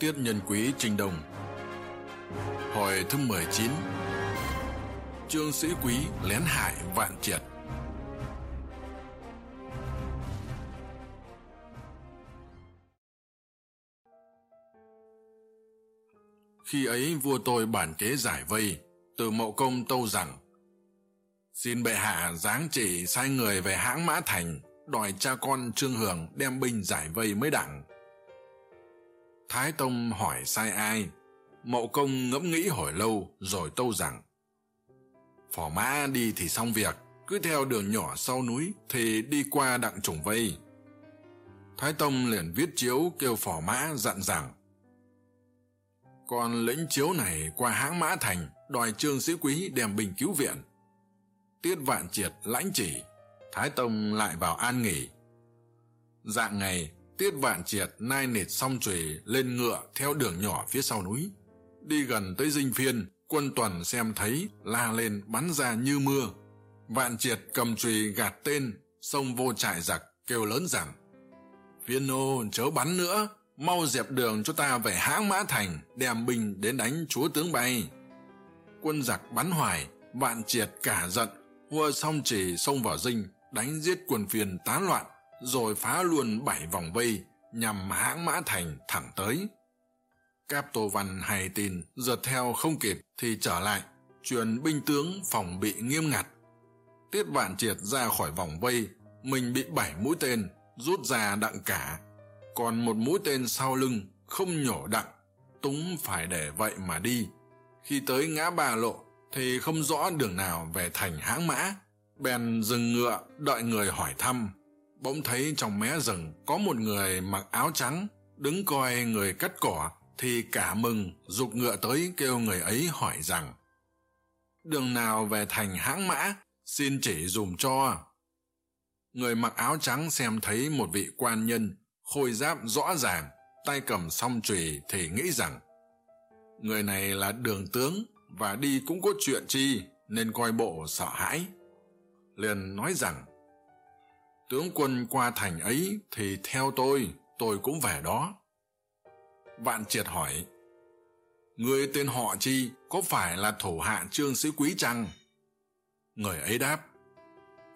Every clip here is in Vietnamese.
Tiết Nhân Quý Trình Đồng Hồi thứ 19 Trương Sĩ Quý lén hại vạn triệt. Khi ấy vua tôi bản kế giải vây, từ mậu công tâu rằng Xin bệ hạ giáng chỉ sai người về hãng Mã Thành, đòi cha con Trương hường đem binh giải vây mới đảng thái tông hỏi sai ai? Mậu công ngẫm nghĩ hồi lâu rồi tâu rằng, phò mã đi thì xong việc, cứ theo đường nhỏ sau núi thì đi qua đặng trùng vây. Thái tông liền viết chiếu kêu phò mã dặn rằng, con lĩnh chiếu này qua hãng mã thành, đòi trương sĩ quý đem bình cứu viện. Tiết vạn triệt lãnh chỉ, thái tông lại vào an nghỉ. Dạng ngày Tiết vạn triệt nai nệt song chùy lên ngựa theo đường nhỏ phía sau núi. Đi gần tới dinh phiên, quân tuần xem thấy, la lên bắn ra như mưa. Vạn triệt cầm chùy gạt tên, sông vô trại giặc, kêu lớn rằng Phiên nô chớ bắn nữa, mau dẹp đường cho ta về hãng mã thành, đem binh đến đánh chúa tướng bay. Quân giặc bắn hoài, vạn triệt cả giận, hua song chỉ xông vào dinh, đánh giết quần phiền tán loạn, rồi phá luôn bảy vòng vây nhằm hãng mã thành thẳng tới. Cáp tô văn hay tin rượt theo không kịp thì trở lại truyền binh tướng phòng bị nghiêm ngặt. Tiết vạn triệt ra khỏi vòng vây, mình bị bảy mũi tên rút ra đặng cả. Còn một mũi tên sau lưng không nhổ đặng, túng phải để vậy mà đi. Khi tới ngã ba lộ thì không rõ đường nào về thành hãng mã, bèn dừng ngựa đợi người hỏi thăm bỗng thấy trong mé rừng có một người mặc áo trắng đứng coi người cắt cỏ thì cả mừng g ngựa tới kêu người ấy hỏi rằng, đường nào về thành hãng mã? Xin chỉ dùm cho. Người mặc áo trắng xem thấy một vị quan nhân khôi giáp rõ ràng, tay cầm song chùy thì nghĩ rằng, người này là đường tướng và đi cũng có chuyện chi nên coi bộ sợ hãi. Liền nói rằng tướng quân qua thành ấy thì theo tôi tôi cũng về đó. Vạn triệt hỏi, người tên họ chi có phải là thủ hạ trương sĩ quý chăng? Người ấy đáp,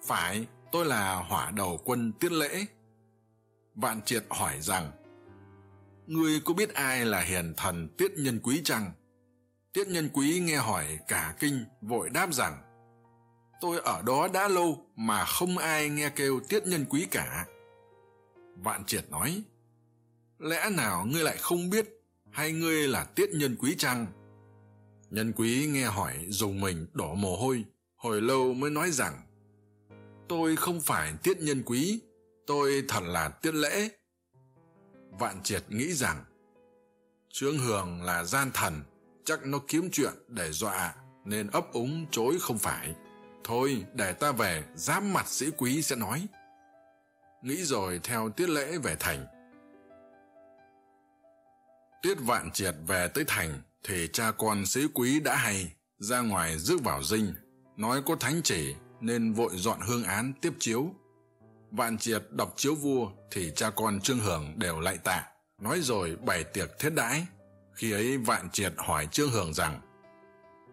phải, tôi là hỏa đầu quân tiết lễ. Vạn triệt hỏi rằng người có biết ai là hiền thần tiết nhân quý chăng? Tiết nhân quý nghe hỏi cả kinh, vội đáp rằng tôi ở đó đã lâu mà không ai nghe kêu tiết nhân quý cả. Vạn triệt nói, lẽ nào ngươi lại không biết hay ngươi là tiết nhân quý chăng? Nhân quý nghe hỏi dùng mình đổ mồ hôi, hồi lâu mới nói rằng, tôi không phải tiết nhân quý, tôi thật là tiết lễ. Vạn triệt nghĩ rằng trương hường là gian thần, chắc nó kiếm chuyện để dọa nên ấp úng chối không phải thôi, để ta về, giám mặt sĩ quý sẽ nói. Nghĩ rồi theo tiết lễ về thành. Tiết vạn triệt về tới thành, thì cha con sĩ quý đã hay ra ngoài rước vào dinh, nói có thánh chỉ nên vội dọn hương án tiếp chiếu. Vạn triệt đọc chiếu vua thì cha con trương hưởng đều lại tạ, nói rồi bày tiệc thiết đãi. Khi ấy vạn triệt hỏi trương hưởng rằng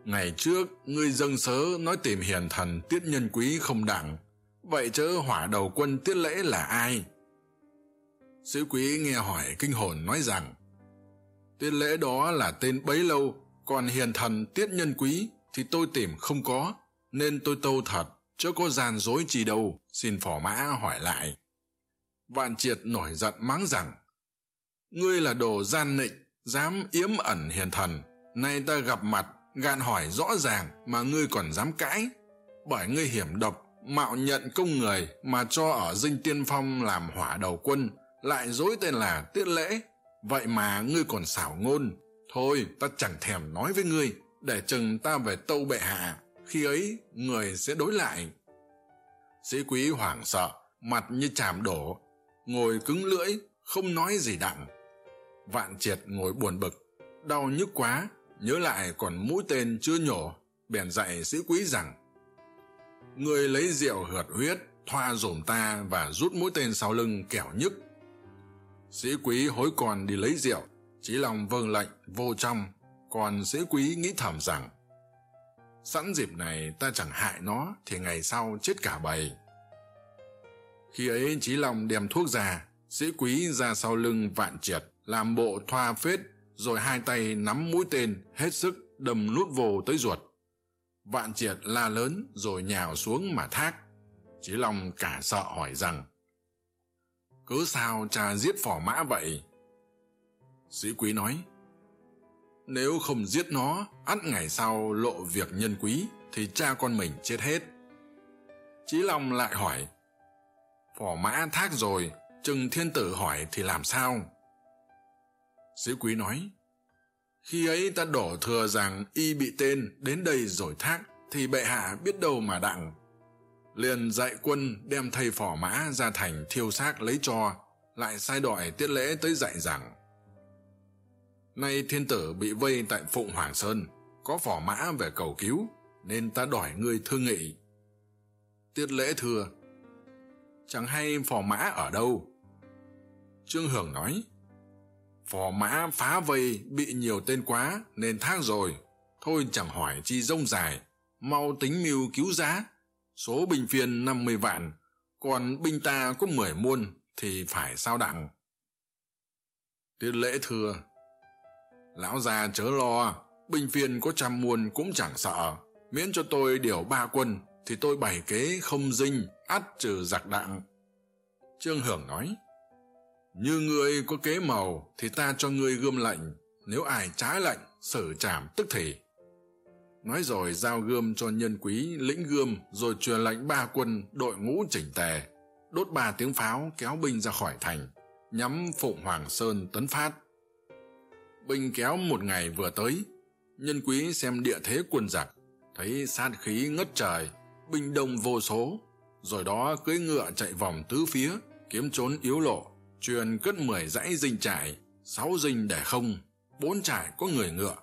ngày trước ngươi dâng sớ nói tìm hiền thần tiết nhân quý không đẳng vậy chớ hỏa đầu quân tiết lễ là ai? Sĩ quý nghe hỏi kinh hồn nói rằng, tiết lễ đó là tên bấy lâu, còn hiền thần tiết nhân quý thì tôi tìm không có, nên tôi tâu thật, chớ có gian dối chi đâu, xin phỏ mã hỏi lại. Vạn triệt nổi giận mắng rằng, ngươi là đồ gian nịnh, dám yếm ẩn hiền thần, nay ta gặp mặt gạn hỏi rõ ràng mà ngươi còn dám cãi. Bởi ngươi hiểm độc, mạo nhận công người mà cho ở dinh tiên phong làm hỏa đầu quân, lại dối tên là tiết lễ. Vậy mà ngươi còn xảo ngôn. Thôi, ta chẳng thèm nói với ngươi, để chừng ta về tâu bệ hạ. Khi ấy, người sẽ đối lại. Sĩ quý hoảng sợ, mặt như chàm đổ, ngồi cứng lưỡi, không nói gì đặng. Vạn triệt ngồi buồn bực, đau nhức quá nhớ lại còn mũi tên chưa nhổ, bèn dạy sĩ quý rằng, người lấy rượu hợt huyết, thoa dồn ta và rút mũi tên sau lưng kẻo nhức. Sĩ quý hối còn đi lấy rượu, chỉ lòng vâng lệnh vô trong. Còn sĩ quý nghĩ thầm rằng, sẵn dịp này ta chẳng hại nó, thì ngày sau chết cả bầy. Khi ấy trí lòng đem thuốc ra, sĩ quý ra sau lưng vạn triệt, làm bộ thoa phết rồi hai tay nắm mũi tên, hết sức đâm nút vô tới ruột. Vạn triệt la lớn rồi nhào xuống mà thác. Chí long cả sợ hỏi rằng, Cứ sao cha giết phỏ mã vậy? Sĩ quý nói, nếu không giết nó ăn ngày sau lộ việc nhân quý thì cha con mình chết hết. Chí long lại hỏi phỏ mã thác rồi chừng thiên tử hỏi thì làm sao? sĩ quý nói, khi ấy ta đổ thừa rằng y bị tên, đến đây rồi thác, thì bệ hạ biết đâu mà đặng. Liền dạy quân đem thầy phỏ mã ra thành thiêu xác lấy cho, lại sai đòi tiết lễ tới dạy rằng, nay thiên tử bị vây tại phụng hoàng sơn, có phỏ mã về cầu cứu, nên ta đòi ngươi thương nghị. Tiết lễ thưa, chẳng hay phò mã ở đâu? Trương hưởng nói phò mã phá vây bị nhiều tên quá nên thang rồi. Thôi chẳng hỏi chi rông dài, mau tính mưu cứu giá. Số binh phiên năm mươi vạn, còn binh ta có mười muôn thì phải sao đặng? Tiết lễ thưa, lão già chớ lo binh phiên có trăm muôn cũng chẳng sợ. Miễn cho tôi điều ba quân thì tôi bày kế không dinh, ắt trừ giặc đặng. Trương hưởng nói như ngươi có kế màu thì ta cho ngươi gươm lệnh nếu ai trái lệnh sở trảm tức thì. Nói rồi giao gươm cho nhân quý, lĩnh gươm, rồi truyền lệnh ba quân, đội ngũ chỉnh tề, đốt ba tiếng pháo kéo binh ra khỏi thành, nhắm phụng hoàng sơn tấn phát. Binh kéo một ngày vừa tới, nhân quý xem địa thế quân giặc, thấy sát khí ngất trời, binh đông vô số, rồi đó cưỡi ngựa chạy vòng tứ phía, kiếm trốn yếu lộ truyền cất mười dãy dinh trải sáu dinh để không, bốn trải có người ngựa.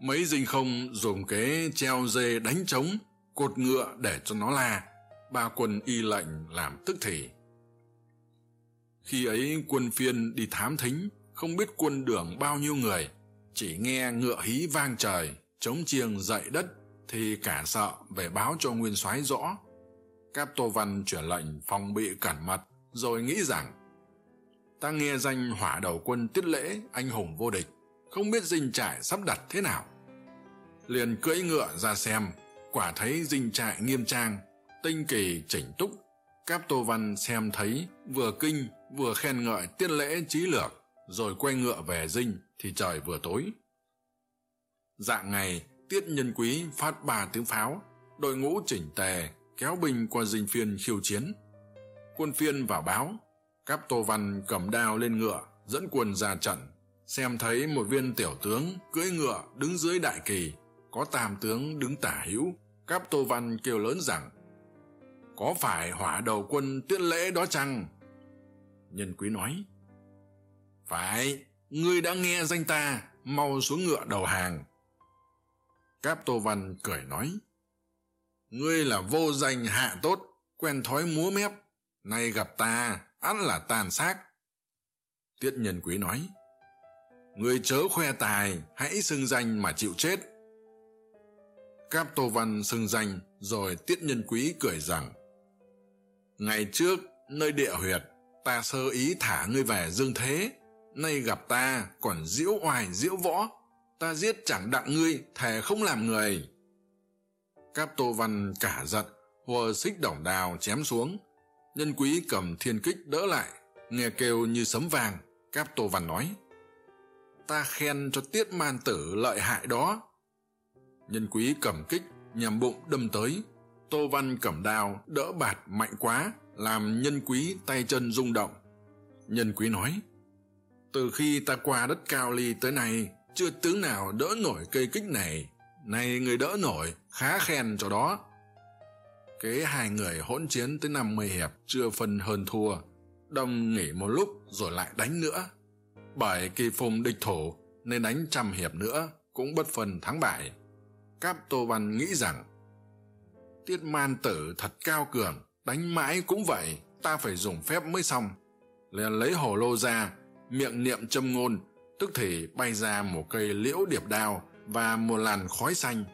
Mấy dinh không dùng kế treo dê đánh trống, cột ngựa để cho nó la. Ba quân y lệnh làm tức thì. Khi ấy quân phiên đi thám thính, không biết quân đường bao nhiêu người. Chỉ nghe ngựa hí vang trời, trống chiêng dậy đất, thì cả sợ về báo cho nguyên soái rõ. Cáp tô văn chuyển lệnh phòng bị cẩn mật rồi nghĩ rằng ta nghe danh hỏa đầu quân tiết lễ, anh hùng vô địch. Không biết dinh trại sắp đặt thế nào. Liền cưỡi ngựa ra xem, quả thấy dinh trại nghiêm trang. Tinh kỳ chỉnh túc. Cáp tô văn xem thấy, vừa kinh, vừa khen ngợi tiết lễ trí lược. Rồi quay ngựa về dinh, thì trời vừa tối. Dạng ngày, tiết nhân quý phát ba tiếng pháo. Đội ngũ chỉnh tề, kéo binh qua dinh phiên khiêu chiến. Quân phiên vào báo cáp tô văn cầm đao lên ngựa, dẫn quân ra trận. Xem thấy một viên tiểu tướng cưỡi ngựa đứng dưới đại kỳ, có tam tướng đứng tả hữu. Cáp tô văn kêu lớn rằng, có phải hỏa đầu quân tiễn lễ đó chăng? Nhân quý nói, phải, ngươi đã nghe danh ta, mau xuống ngựa đầu hàng. Cáp tô văn cười nói, ngươi là vô danh hạ tốt, quen thói múa mép, nay gặp ta ăn là tàn xác. Tiết nhân quý nói, người chớ khoe tài, hãy xưng danh mà chịu chết. Cáp tô văn xưng danh, rồi tiết nhân quý cười rằng, ngày trước, nơi địa huyệt, ta sơ ý thả ngươi về dương thế. Nay gặp ta, còn diễu oai diễu võ. Ta giết chẳng đặng ngươi, thề không làm người. Cáp tô văn cả giận, hùa xích đổng đào chém xuống nhân quý cầm thiên kích đỡ lại, nghe kêu như sấm vàng, cáp tô văn nói. Ta khen cho tiết man tử lợi hại đó. Nhân quý cầm kích, nhằm bụng đâm tới. Tô văn cầm đao đỡ bạt mạnh quá, làm nhân quý tay chân rung động. Nhân quý nói, từ khi ta qua đất cao ly tới nay, chưa tướng nào đỡ nổi cây kích này. Nay người đỡ nổi, khá khen cho đó kế hai người hỗn chiến tới năm mươi hiệp chưa phân hơn thua, đông nghỉ một lúc rồi lại đánh nữa. Bởi kỳ phùng địch thủ nên đánh trăm hiệp nữa cũng bất phần thắng bại. Cáp tô văn nghĩ rằng, tiết man tử thật cao cường, đánh mãi cũng vậy, ta phải dùng phép mới xong. Liền lấy hồ lô ra, miệng niệm châm ngôn, tức thì bay ra một cây liễu điệp đao và một làn khói xanh.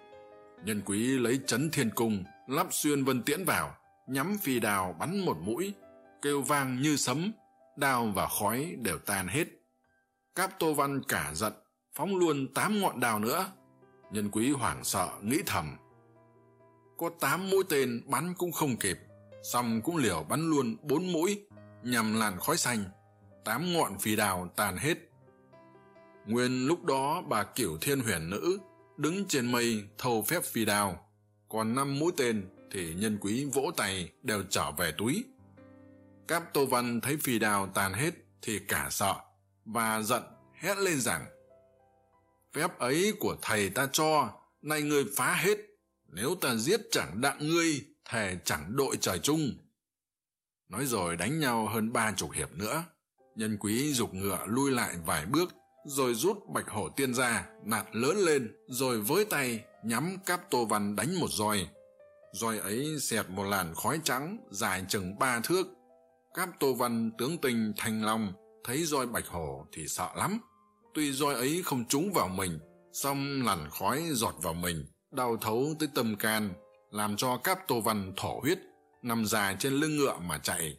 Nhân quý lấy chấn thiên cung lắp xuyên vân tiễn vào, nhắm phi đào bắn một mũi, kêu vang như sấm, đao và khói đều tan hết. Cáp tô văn cả giận, phóng luôn tám ngọn đào nữa. Nhân quý hoảng sợ, nghĩ thầm. Có tám mũi tên bắn cũng không kịp, xong cũng liều bắn luôn bốn mũi, nhằm làn khói xanh. Tám ngọn phi đào tan hết. Nguyên lúc đó bà kiểu thiên huyền nữ đứng trên mây thâu phép phi đào còn năm mũi tên thì nhân quý vỗ tay đều trở về túi. Cáp tô văn thấy phi đao tàn hết thì cả sợ và giận hét lên rằng, phép ấy của thầy ta cho, nay ngươi phá hết, nếu ta giết chẳng đặng ngươi, thề chẳng đội trời chung. Nói rồi đánh nhau hơn ba chục hiệp nữa, nhân quý dục ngựa lui lại vài bước rồi rút bạch hổ tiên ra, nạt lớn lên, rồi với tay nhắm cáp tô văn đánh một roi. Roi ấy xẹt một làn khói trắng dài chừng ba thước. Cáp tô văn tướng tình thành lòng thấy roi bạch hổ thì sợ lắm. Tuy roi ấy không trúng vào mình xong làn khói giọt vào mình, đau thấu tới tâm can, làm cho cáp tô văn thổ huyết, nằm dài trên lưng ngựa mà chạy.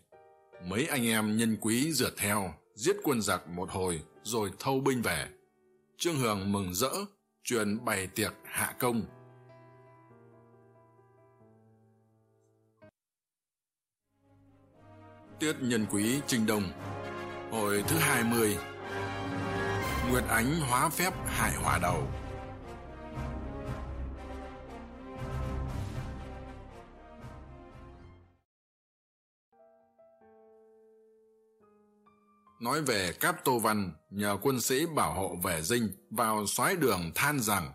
Mấy anh em nhân quý rượt theo giết quân giặc một hồi rồi thâu binh về. Trương hường mừng rỡ, truyền bày tiệc hạ công. Tiết nhân quý trình đồng hồi thứ hai mươi. Nguyệt ánh hóa phép hải hỏa đầu. nói về cáp tô văn nhờ quân sĩ bảo hộ về dinh vào soái đường than rằng,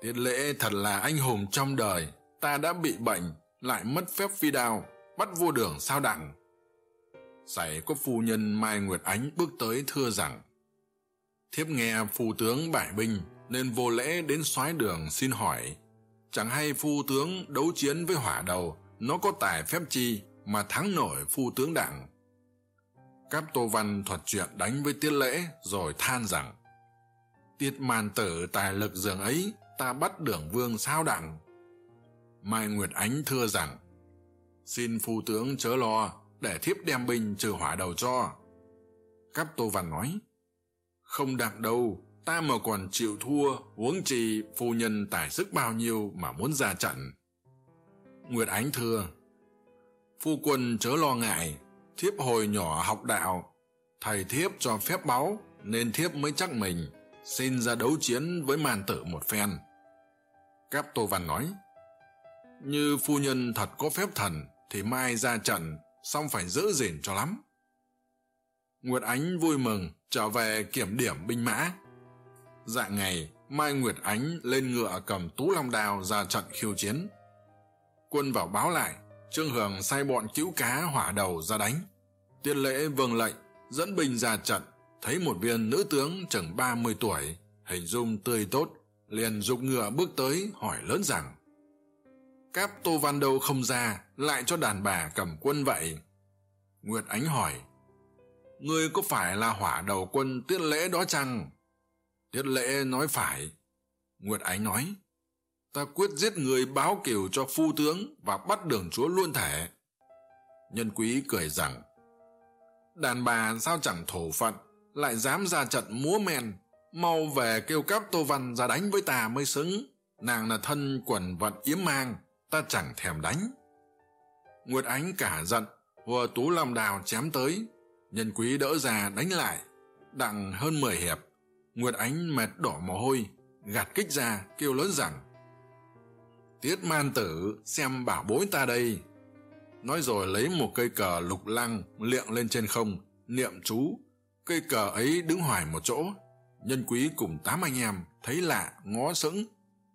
tiết lễ thật là anh hùng trong đời, ta đã bị bệnh, lại mất phép phi đao, bắt vua đường sao đặng? Sảy có phu nhân mai nguyệt ánh bước tới thưa rằng, thiếp nghe phu tướng bại binh nên vô lễ đến soái đường xin hỏi, chẳng hay phu tướng đấu chiến với hỏa đầu, nó có tài phép chi mà thắng nổi phu tướng đặng? cáp tô văn thuật chuyện đánh với tiết lễ rồi than rằng, tiết màn tử tài lực dường ấy, ta bắt đường vương sao đặng? Mai nguyệt ánh thưa rằng, xin phu tướng chớ lo, để thiếp đem binh trừ hỏa đầu cho. Cáp tô văn nói, không đặng đâu, ta mà còn chịu thua, huống trì phu nhân tài sức bao nhiêu mà muốn ra trận. Nguyệt ánh thưa, phu quân chớ lo ngại thiếp hồi nhỏ học đạo, thầy thiếp cho phép báu nên thiếp mới chắc mình, xin ra đấu chiến với màn tử một phen. Cáp tô văn nói, như phu nhân thật có phép thần, thì mai ra trận, xong phải giữ gìn cho lắm. Nguyệt ánh vui mừng, trở về kiểm điểm binh mã. Dạng ngày, mai nguyệt ánh lên ngựa cầm tú long đào ra trận khiêu chiến. Quân vào báo lại trương hưởng sai bọn cứu cá hỏa đầu ra đánh. Tiết lễ vâng lệnh, dẫn binh ra trận, thấy một viên nữ tướng chừng ba mươi tuổi, hình dung tươi tốt, liền dục ngựa bước tới hỏi lớn rằng cáp tô văn đâu không ra, lại cho đàn bà cầm quân vậy? Nguyệt ánh hỏi, ngươi có phải là hỏa đầu quân tiết lễ đó chăng? Tiết lễ nói phải. Nguyệt ánh nói ta quyết giết người báo kiều cho phu tướng và bắt đường chúa luôn thể. Nhân quý cười rằng, đàn bà sao chẳng thổ phận, lại dám ra trận múa men, mau về kêu cáp tô văn ra đánh với ta mới xứng. Nàng là thân quần vận yếm mang, ta chẳng thèm đánh. Nguyệt ánh cả giận vừa tú làm đào chém tới. Nhân quý đỡ ra đánh lại, đặng hơn mười hiệp. Nguyệt ánh mệt đỏ mồ hôi, gạt kích ra kêu lớn rằng tiết man tử xem bảo bối ta đây. Nói rồi lấy một cây cờ lục lăng liệng lên trên không, niệm chú. Cây cờ ấy đứng hoài một chỗ. Nhân quý cùng tám anh em thấy lạ, ngó sững.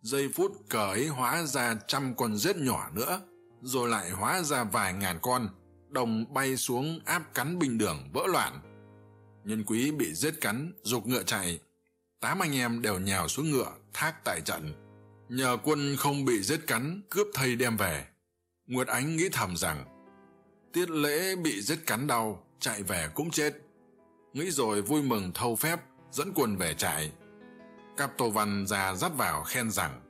Giây phút cờ ấy hóa ra trăm con rết nhỏ nữa, rồi lại hóa ra vài ngàn con, đồng bay xuống áp cắn bình đường vỡ loạn. Nhân quý bị rết cắn g ngựa chạy. Tám anh em đều nhào xuống ngựa, thác tại trận nhờ quân không bị giết cắn, cướp thây đem về. Nguyệt ánh nghĩ thầm rằng, tiết lễ bị giết cắn đau, chạy về cũng chết. Nghĩ rồi vui mừng thâu phép, dẫn quân về chạy cặp tổ văn già dắt vào khen rằng,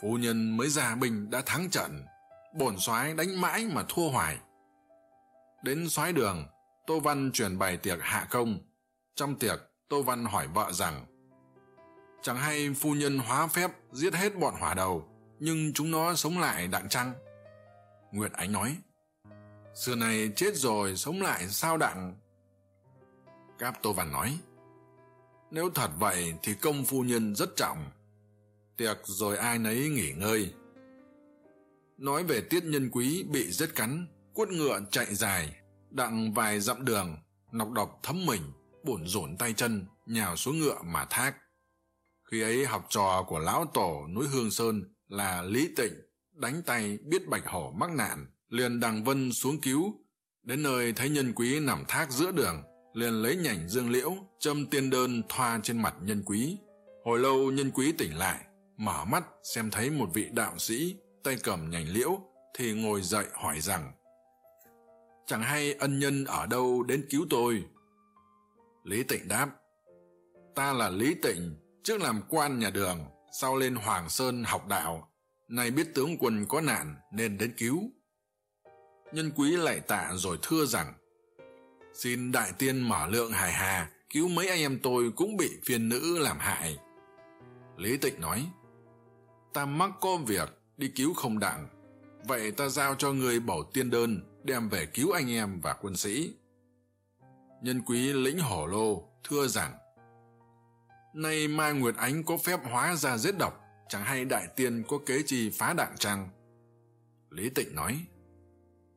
phu nhân mới ra binh đã thắng trận, bổn soái đánh mãi mà thua hoài. Đến soái đường, tô văn truyền bày tiệc hạ công. Trong tiệc, tô văn hỏi vợ rằng chẳng hay phu nhân hóa phép giết hết bọn hỏa đầu, nhưng chúng nó sống lại đặng chăng nguyệt ánh nói, xưa này chết rồi, sống lại sao đặng cáp tô văn nói, nếu thật vậy thì công phu nhân rất trọng. Tiệc rồi ai nấy nghỉ ngơi. Nói về tiết nhân quý bị rết cắn quất ngựa chạy dài, đặng vài dặm đường, nọc độc thấm mình, bủn rủn tay chân, nhào xuống ngựa mà thác. Khi ấy học trò của lão tổ núi Hương Sơn là Lý Tịnh, đánh tay biết bạch hổ mắc nạn, liền đằng vân xuống cứu. Đến nơi thấy nhân quý nằm thác giữa đường, liền lấy nhảnh dương liễu, châm tiên đơn thoa trên mặt nhân quý. Hồi lâu nhân quý tỉnh lại, mở mắt xem thấy một vị đạo sĩ, tay cầm nhành liễu, thì ngồi dậy hỏi rằng, Chẳng hay ân nhân ở đâu đến cứu tôi? Lý Tịnh đáp, Ta là Lý Tịnh, trước làm quan nhà đường, sau lên hoàng sơn học đạo, nay biết tướng quân có nạn nên đến cứu. Nhân quý lại tạ rồi thưa rằng, xin đại tiên mở lượng hải hà, cứu mấy anh em tôi cũng bị phiên nữ làm hại. Lý tịnh nói, ta mắc có việc đi cứu không đặng, vậy ta giao cho người bầu tiên đơn đem về cứu anh em và quân sĩ. Nhân quý lĩnh hổ lô thưa rằng nay mai nguyệt ánh có phép hóa ra giết độc, chẳng hay đại tiên có kế chi phá đạn chăng lý tịnh nói,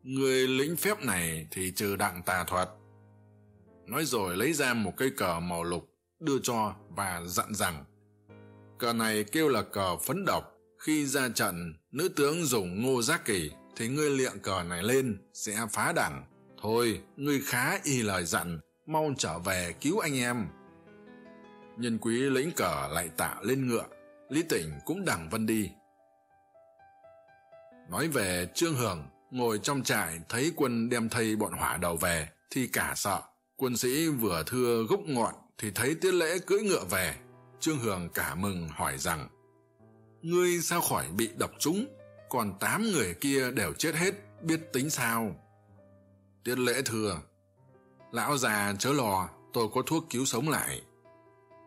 người lĩnh phép này thì trừ đặng tà thuật. Nói rồi lấy ra một cây cờ màu lục, đưa cho và dặn rằng, cờ này kêu là cờ phấn độc, khi ra trận, nữ tướng dùng ngô giác kỳ thì ngươi liệng cờ này lên, sẽ phá đẳng thôi, ngươi khá y lời dặn, mau trở về cứu anh em nhân quý lĩnh cờ lại tạ lên ngựa, lý tỉnh cũng đằng vân đi. Nói về trương hưởng ngồi trong trại thấy quân đem thây bọn hỏa đầu về, thì cả sợ. Quân sĩ vừa thưa gốc ngọn, thì thấy tiết lễ cưỡi ngựa về. Trương hưởng cả mừng hỏi rằng, ngươi sao khỏi bị độc trúng? Còn tám người kia đều chết hết, biết tính sao? Tiết lễ thưa, lão già chớ lò tôi có thuốc cứu sống lại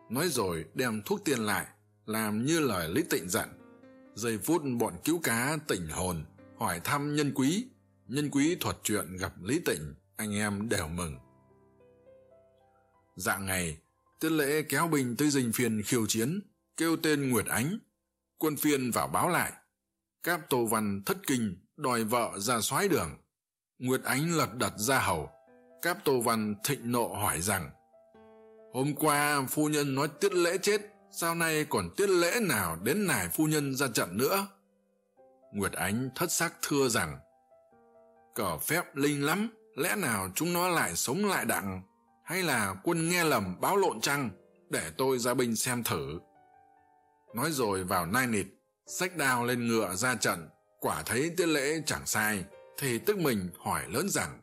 nói rồi đem thuốc tiên lại, làm như lời lý tịnh dặn. Giây phút bọn cứu cá tỉnh hồn, hỏi thăm nhân quý. Nhân quý thuật chuyện gặp lý tịnh, anh em đều mừng. Dạng ngày, tiết lễ kéo bình tới dinh phiền khiêu chiến, kêu tên nguyệt ánh. Quân phiên vào báo lại. Cáp tô văn thất kinh đòi vợ ra soái đường. Nguyệt ánh lật đật ra hầu. Cáp tô văn thịnh nộ hỏi rằng hôm qua phu nhân nói tiết lễ chết, sao nay còn tiết lễ nào đến nải phu nhân ra trận nữa? Nguyệt ánh thất xác thưa rằng cờ phép linh lắm, lẽ nào chúng nó lại sống lại đặng? Hay là quân nghe lầm báo lộn chăng? Để tôi ra binh xem thử. Nói rồi vào nai nịt, xách đao lên ngựa ra trận. Quả thấy tiết lễ chẳng sai, thì tức mình hỏi lớn rằng,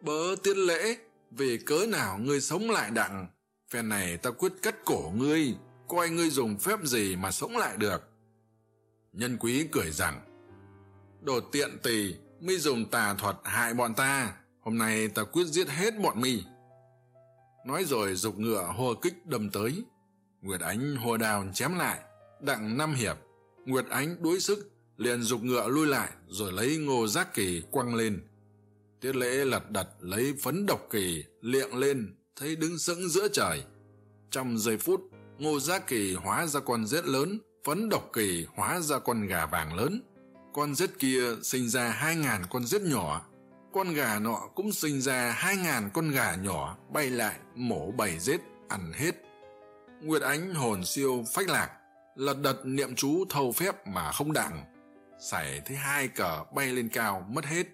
bớ tiết lễ, vì cớ nào người sống lại đặng? phen này ta quyết cắt cổ ngươi, coi ngươi dùng phép gì mà sống lại được. Nhân quý cười rằng, đồ tiện tì mi dùng tà thuật hại bọn ta, hôm nay ta quyết giết hết bọn mi. Nói rồi dục ngựa hô kích đâm tới. Nguyệt ánh hô đào chém lại, đặng năm hiệp. Nguyệt ánh đuối sức, liền dục ngựa lui lại, rồi lấy ngô giác kỳ quăng lên. Tiết lễ lật đặt lấy phấn độc kỳ liệng lên thấy đứng sững giữa trời. Trong giây phút, ngô giác kỳ hóa ra con rết lớn, phấn độc kỳ hóa ra con gà vàng lớn. Con rết kia sinh ra hai ngàn con rết nhỏ. Con gà nọ cũng sinh ra hai ngàn con gà nhỏ, bay lại, mổ bầy rết, ăn hết. Nguyệt ánh hồn siêu phách lạc, lật đật niệm chú thâu phép mà không đặng. Xảy thấy hai cờ bay lên cao mất hết.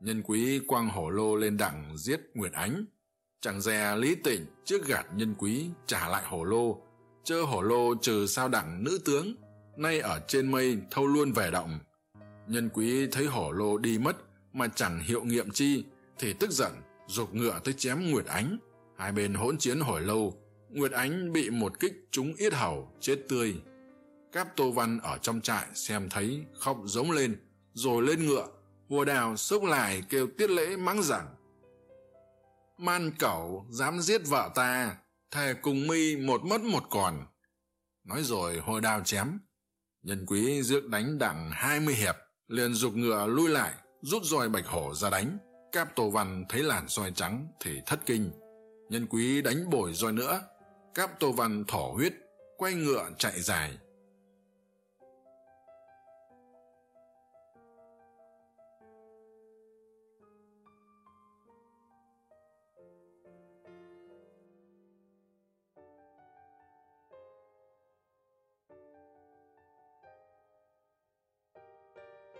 Nhân quý quang hổ lô lên đặng giết nguyệt ánh chẳng dè lý tỉnh trước gạt nhân quý trả lại hổ lô, chớ hổ lô trừ sao đẳng nữ tướng, nay ở trên mây thâu luôn về động. Nhân quý thấy hổ lô đi mất mà chẳng hiệu nghiệm chi, thì tức giận giục ngựa tới chém nguyệt ánh. Hai bên hỗn chiến hồi lâu, nguyệt ánh bị một kích trúng yết hầu, chết tươi. Cáp tô văn ở trong trại xem thấy khóc giống lên, rồi lên ngựa hùa đào xốc lại kêu tiết lễ mắng rằng man cẩu dám giết vợ ta, thề cùng mi một mất một còn. Nói rồi hôi đao chém. Nhân quý rước đánh đặng hai mươi hiệp, liền g ngựa lui lại, rút roi bạch hổ ra đánh. Cáp Tô văn thấy làn roi trắng thì thất kinh. Nhân quý đánh bồi roi nữa. Cáp tô văn thỏ huyết, quay ngựa chạy dài.